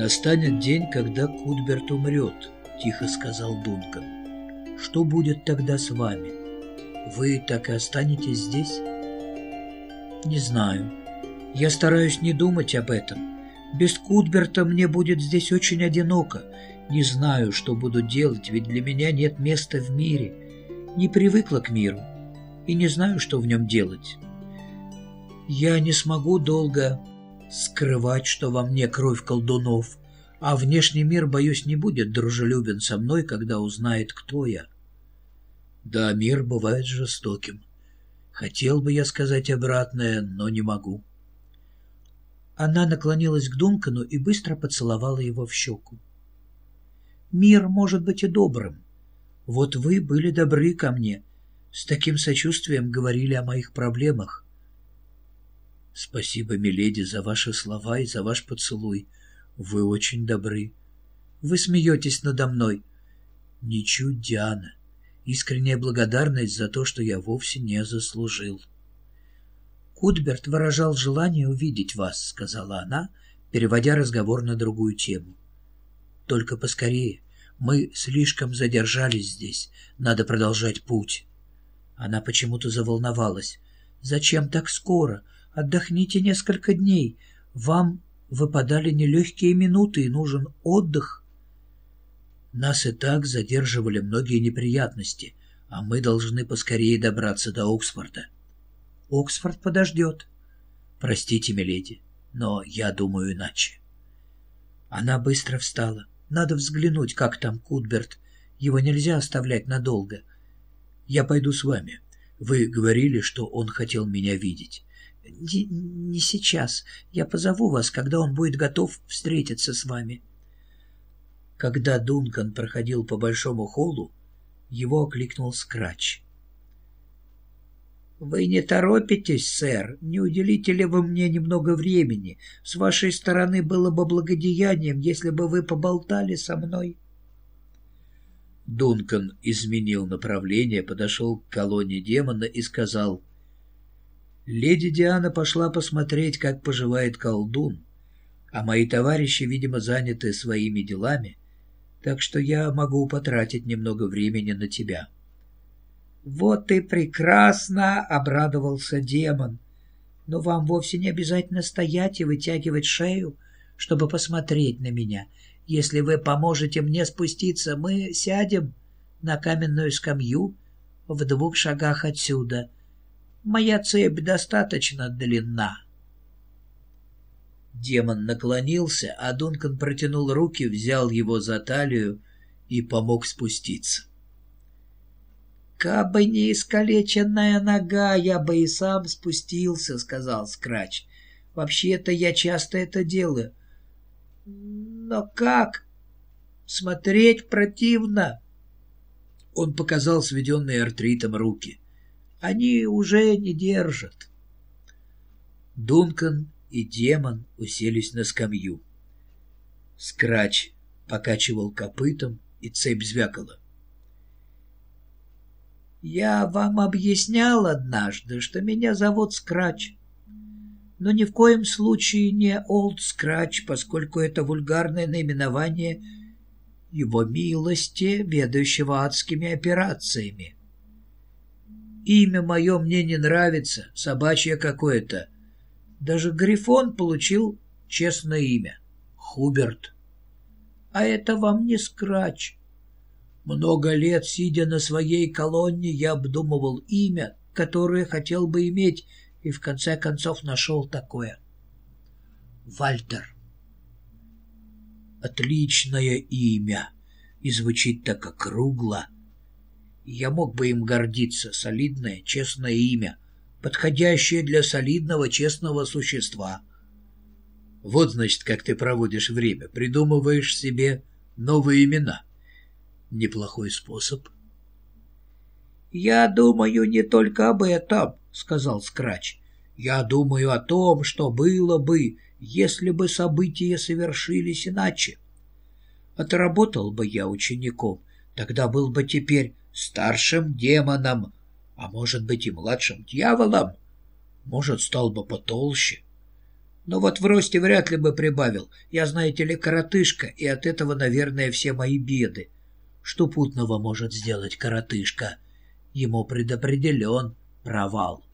«Настанет день, когда Кудберт умрет», — тихо сказал Дункан. «Что будет тогда с вами? Вы так и останетесь здесь?» «Не знаю. Я стараюсь не думать об этом. Без Кудберта мне будет здесь очень одиноко. Не знаю, что буду делать, ведь для меня нет места в мире. Не привыкла к миру и не знаю, что в нем делать. Я не смогу долго скрывать, что во мне кровь колдунов, а внешний мир, боюсь, не будет дружелюбен со мной, когда узнает, кто я. Да, мир бывает жестоким. Хотел бы я сказать обратное, но не могу. Она наклонилась к Дункану и быстро поцеловала его в щеку. «Мир может быть и добрым. Вот вы были добры ко мне, с таким сочувствием говорили о моих проблемах. Спасибо, миледи, за ваши слова и за ваш поцелуй. Вы очень добры. Вы смеетесь надо мной. Ничуть, Диана. Искренняя благодарность за то, что я вовсе не заслужил. Кудберт выражал желание увидеть вас, сказала она, переводя разговор на другую тему. Только поскорее. Мы слишком задержались здесь. Надо продолжать путь. Она почему-то заволновалась. «Зачем так скоро? Отдохните несколько дней. Вам выпадали нелегкие минуты, и нужен отдых». Нас и так задерживали многие неприятности, а мы должны поскорее добраться до Оксфорда. Оксфорд подождет. Простите, миледи, но я думаю иначе. Она быстро встала. Надо взглянуть, как там Кудберт. Его нельзя оставлять надолго. Я пойду с вами. Вы говорили, что он хотел меня видеть. Не, сейчас. Я позову вас, когда он будет готов встретиться с вами. Когда Дункан проходил по большому холлу, его окликнул Скрач. «Вы не торопитесь, сэр? Не уделите ли вы мне немного времени? С вашей стороны было бы благодеянием, если бы вы поболтали со мной». Дункан изменил направление, подошел к колонне демона и сказал, «Леди Диана пошла посмотреть, как поживает колдун, а мои товарищи, видимо, заняты своими делами, так что я могу потратить немного времени на тебя». «Вот и прекрасно!» — обрадовался демон. «Но вам вовсе не обязательно стоять и вытягивать шею, чтобы посмотреть на меня. Если вы поможете мне спуститься, мы сядем на каменную скамью в двух шагах отсюда. Моя цепь достаточно длинна. Демон наклонился, а Дункан протянул руки, взял его за талию и помог спуститься. «Кабы не искалеченная нога, я бы и сам спустился», — сказал Скрач. «Вообще-то я часто это делаю. Но как? Смотреть противно. Он показал сведенные артритом руки. Они уже не держат. Дункан и демон уселись на скамью. Скрач покачивал копытом, и цепь звякала. «Я вам объяснял однажды, что меня зовут Скрач но ни в коем случае не Old Scratch, поскольку это вульгарное наименование его милости, ведущего адскими операциями. Имя мое мне не нравится, собачье какое-то. Даже Грифон получил честное имя — Хуберт. А это вам не Скрач. Много лет, сидя на своей колонне, я обдумывал имя, которое хотел бы иметь, и в конце концов нашел такое. Вальтер. Отличное имя, и звучит так округло. Я мог бы им гордиться, солидное, честное имя, подходящее для солидного, честного существа. Вот, значит, как ты проводишь время, придумываешь себе новые имена. Неплохой способ. «Я думаю не только об этом», — сказал Скрач. «Я думаю о том, что было бы, если бы события совершились иначе. Отработал бы я учеником, тогда был бы теперь старшим демоном, а может быть и младшим дьяволом. Может, стал бы потолще. Но вот в росте вряд ли бы прибавил. Я, знаете ли, коротышка, и от этого, наверное, все мои беды. Что путного может сделать коротышка? Ему предопределен провал.